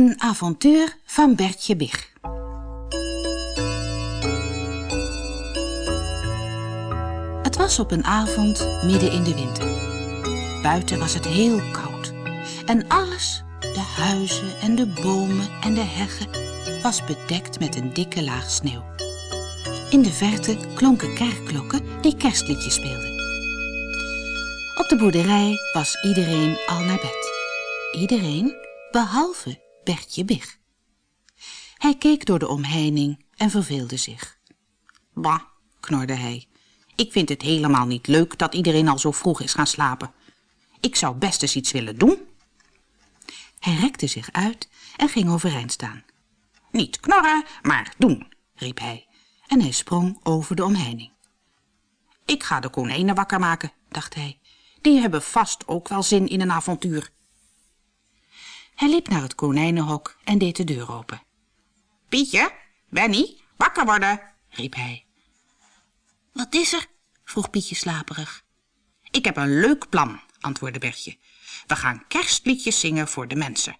Een avontuur van Bertje Big. Het was op een avond midden in de winter. Buiten was het heel koud. En alles, de huizen en de bomen en de heggen, was bedekt met een dikke laag sneeuw. In de verte klonken kerkklokken die kerstliedjes speelden. Op de boerderij was iedereen al naar bed. Iedereen behalve Bertje Big. Hij keek door de omheining en verveelde zich. Bah, knorde hij. Ik vind het helemaal niet leuk dat iedereen al zo vroeg is gaan slapen. Ik zou best eens iets willen doen. Hij rekte zich uit en ging overeind staan. Niet knorren, maar doen, riep hij. En hij sprong over de omheining. Ik ga de konijnen wakker maken, dacht hij. Die hebben vast ook wel zin in een avontuur. Hij liep naar het konijnenhok en deed de deur open. Pietje, Benny, wakker worden, riep hij. Wat is er? vroeg Pietje slaperig. Ik heb een leuk plan, antwoordde Bertje. We gaan kerstliedjes zingen voor de mensen.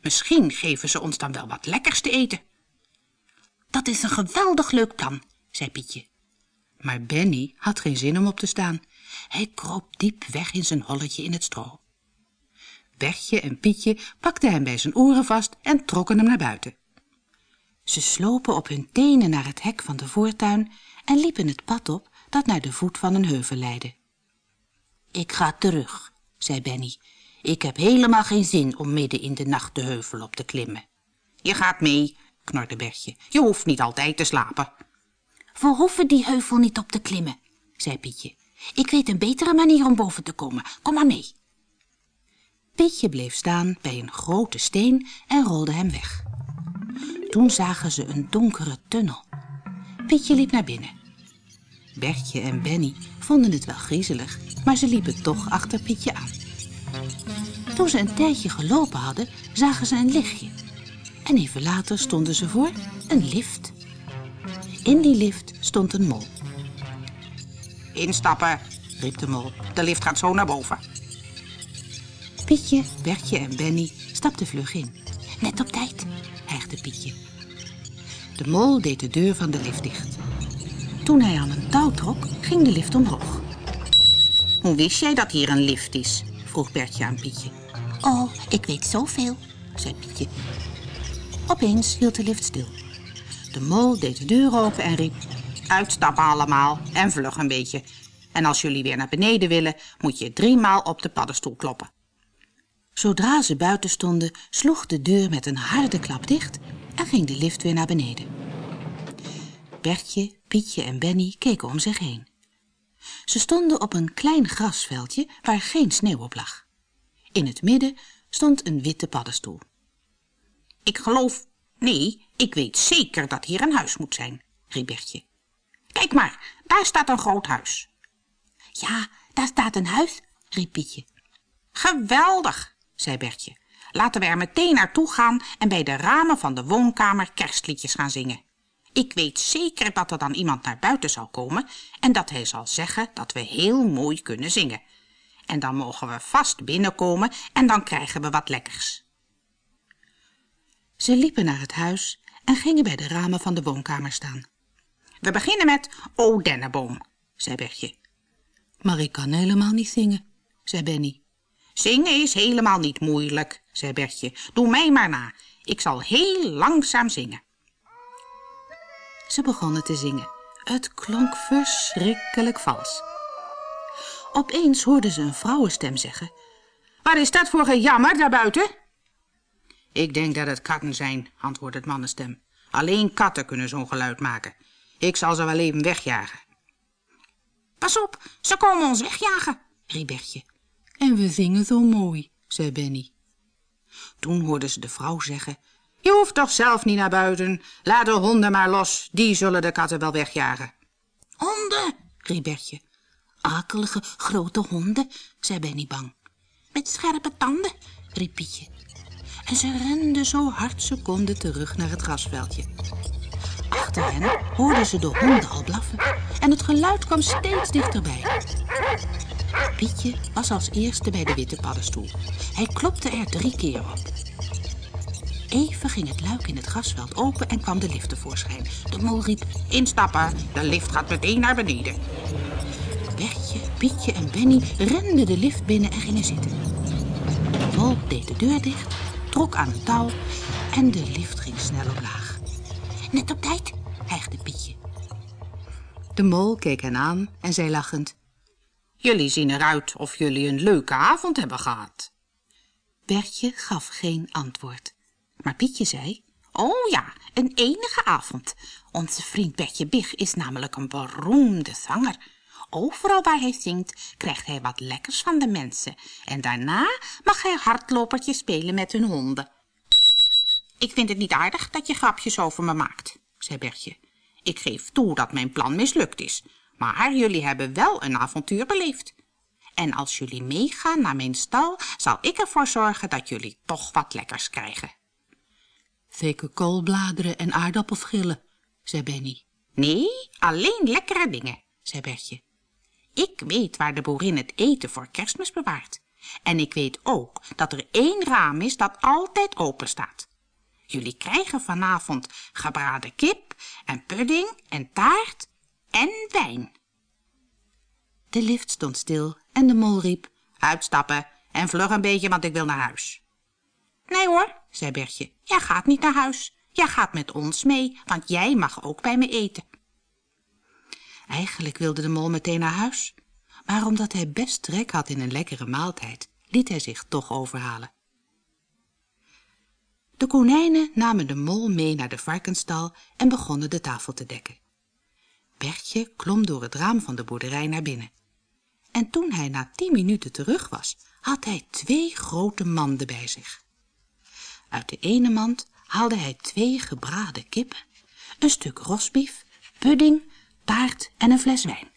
Misschien geven ze ons dan wel wat lekkers te eten. Dat is een geweldig leuk plan, zei Pietje. Maar Benny had geen zin om op te staan. Hij kroop diep weg in zijn holletje in het stro. Bertje en Pietje pakten hem bij zijn oren vast en trokken hem naar buiten. Ze slopen op hun tenen naar het hek van de voortuin en liepen het pad op dat naar de voet van een heuvel leidde. Ik ga terug, zei Benny. Ik heb helemaal geen zin om midden in de nacht de heuvel op te klimmen. Je gaat mee, knorde Bertje. Je hoeft niet altijd te slapen. We hoeven die heuvel niet op te klimmen, zei Pietje. Ik weet een betere manier om boven te komen. Kom maar mee. Pietje bleef staan bij een grote steen en rolde hem weg. Toen zagen ze een donkere tunnel. Pietje liep naar binnen. Bertje en Benny vonden het wel griezelig, maar ze liepen toch achter Pietje aan. Toen ze een tijdje gelopen hadden, zagen ze een lichtje. En even later stonden ze voor een lift. In die lift stond een mol. Instappen, riep de mol. De lift gaat zo naar boven. Pietje, Bertje en Benny stapten vlug in. Net op tijd, hijgde Pietje. De mol deed de deur van de lift dicht. Toen hij aan een touw trok, ging de lift omhoog. Hoe wist jij dat hier een lift is? vroeg Bertje aan Pietje. Oh, ik weet zoveel, zei Pietje. Opeens hield de lift stil. De mol deed de deur open en riep... Uitstappen allemaal en vlug een beetje. En als jullie weer naar beneden willen, moet je driemaal op de paddenstoel kloppen. Zodra ze buiten stonden, sloeg de deur met een harde klap dicht en ging de lift weer naar beneden. Bertje, Pietje en Benny keken om zich heen. Ze stonden op een klein grasveldje waar geen sneeuw op lag. In het midden stond een witte paddenstoel. Ik geloof, nee, ik weet zeker dat hier een huis moet zijn, riep Bertje. Kijk maar, daar staat een groot huis. Ja, daar staat een huis, riep Pietje. Geweldig, zei Bertje. Laten we er meteen naartoe gaan en bij de ramen van de woonkamer kerstliedjes gaan zingen. Ik weet zeker dat er dan iemand naar buiten zal komen en dat hij zal zeggen dat we heel mooi kunnen zingen. En dan mogen we vast binnenkomen en dan krijgen we wat lekkers. Ze liepen naar het huis en gingen bij de ramen van de woonkamer staan. We beginnen met O Denneboom, zei Bertje. Maar ik kan helemaal niet zingen, zei Benny. Zingen is helemaal niet moeilijk, zei Bertje. Doe mij maar na. Ik zal heel langzaam zingen. Ze begonnen te zingen. Het klonk verschrikkelijk vals. Opeens hoorden ze een vrouwenstem zeggen... Wat is dat voor gejammer daar buiten? Ik denk dat het katten zijn, antwoordde het mannenstem. Alleen katten kunnen zo'n geluid maken. Ik zal ze wel even wegjagen. Pas op, ze komen ons wegjagen, riep Bertje. En we zingen zo mooi, zei Benny. Toen hoorden ze de vrouw zeggen... Je hoeft toch zelf niet naar buiten. Laat de honden maar los, die zullen de katten wel wegjagen. Honden, riep Bertje. Akelige grote honden, zei Benny bang. Met scherpe tanden, riep Pietje. En ze renden zo hard ze konden terug naar het grasveldje. Achter hen hoorden ze de honden al blaffen en het geluid kwam steeds dichterbij. Pietje was als eerste bij de witte paddenstoel. Hij klopte er drie keer op. Even ging het luik in het grasveld open en kwam de lift tevoorschijn. De mol riep, instappen, de lift gaat meteen naar beneden. Bertje, Pietje en Benny renden de lift binnen en gingen zitten. De mol deed de deur dicht, trok aan een touw en de lift ging snel omlaag. Net op tijd, hijgde Pietje. De mol keek hen aan en zei lachend... Jullie zien eruit of jullie een leuke avond hebben gehad. Bertje gaf geen antwoord. Maar Pietje zei... Oh ja, een enige avond. Onze vriend Bertje Big is namelijk een beroemde zanger. Overal waar hij zingt, krijgt hij wat lekkers van de mensen. En daarna mag hij hardlopertje spelen met hun honden. Ik vind het niet aardig dat je grapjes over me maakt, zei Bertje. Ik geef toe dat mijn plan mislukt is. Maar jullie hebben wel een avontuur beleefd. En als jullie meegaan naar mijn stal, zal ik ervoor zorgen dat jullie toch wat lekkers krijgen. Zeker koolbladeren en aardappelschillen, zei Benny. Nee, alleen lekkere dingen, zei Bertje. Ik weet waar de boerin het eten voor kerstmis bewaart. En ik weet ook dat er één raam is dat altijd open staat. Jullie krijgen vanavond gebraden kip en pudding en taart en wijn. De lift stond stil en de mol riep, uitstappen en vlug een beetje, want ik wil naar huis. Nee hoor, zei Bertje, jij gaat niet naar huis. Jij gaat met ons mee, want jij mag ook bij me eten. Eigenlijk wilde de mol meteen naar huis, maar omdat hij best trek had in een lekkere maaltijd, liet hij zich toch overhalen. De konijnen namen de mol mee naar de varkenstal en begonnen de tafel te dekken. Bertje klom door het raam van de boerderij naar binnen. En toen hij na tien minuten terug was, had hij twee grote manden bij zich. Uit de ene mand haalde hij twee gebraden kippen, een stuk rosbief, pudding, taart en een fles wijn.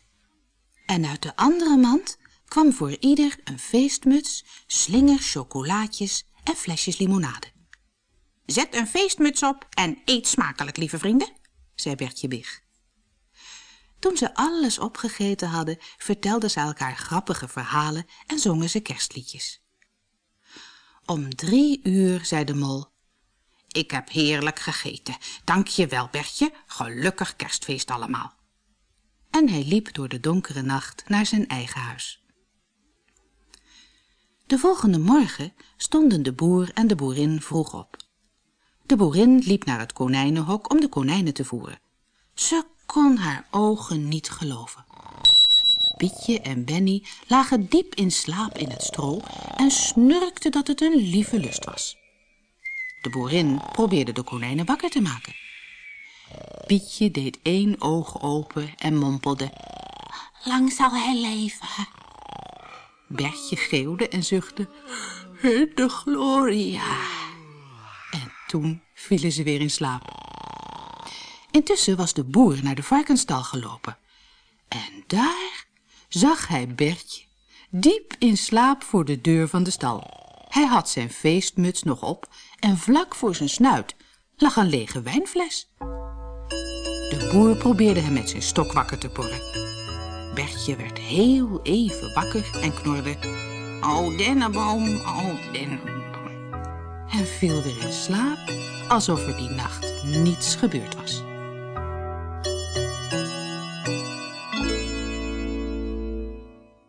En uit de andere mand kwam voor ieder een feestmuts, slinger, chocolaatjes en flesjes limonade. Zet een feestmuts op en eet smakelijk, lieve vrienden, zei Bertje Big. Toen ze alles opgegeten hadden, vertelden ze elkaar grappige verhalen en zongen ze kerstliedjes. Om drie uur zei de mol, ik heb heerlijk gegeten. Dank je wel, Bertje. Gelukkig kerstfeest allemaal. En hij liep door de donkere nacht naar zijn eigen huis. De volgende morgen stonden de boer en de boerin vroeg op. De boerin liep naar het konijnenhok om de konijnen te voeren. Kon haar ogen niet geloven. Pietje en Benny lagen diep in slaap in het stro en snurkten dat het een lieve lust was. De boerin probeerde de konijnen wakker te maken. Pietje deed één oog open en mompelde... Lang zal hij leven. Bertje geeuwde en zuchtte... De gloria. En toen vielen ze weer in slaap. Intussen was de boer naar de varkensstal gelopen. En daar zag hij Bertje, diep in slaap voor de deur van de stal. Hij had zijn feestmuts nog op en vlak voor zijn snuit lag een lege wijnfles. De boer probeerde hem met zijn stok wakker te porren. Bertje werd heel even wakker en knorde... O dennenboom, o dennenboom. En viel weer in slaap, alsof er die nacht niets gebeurd was.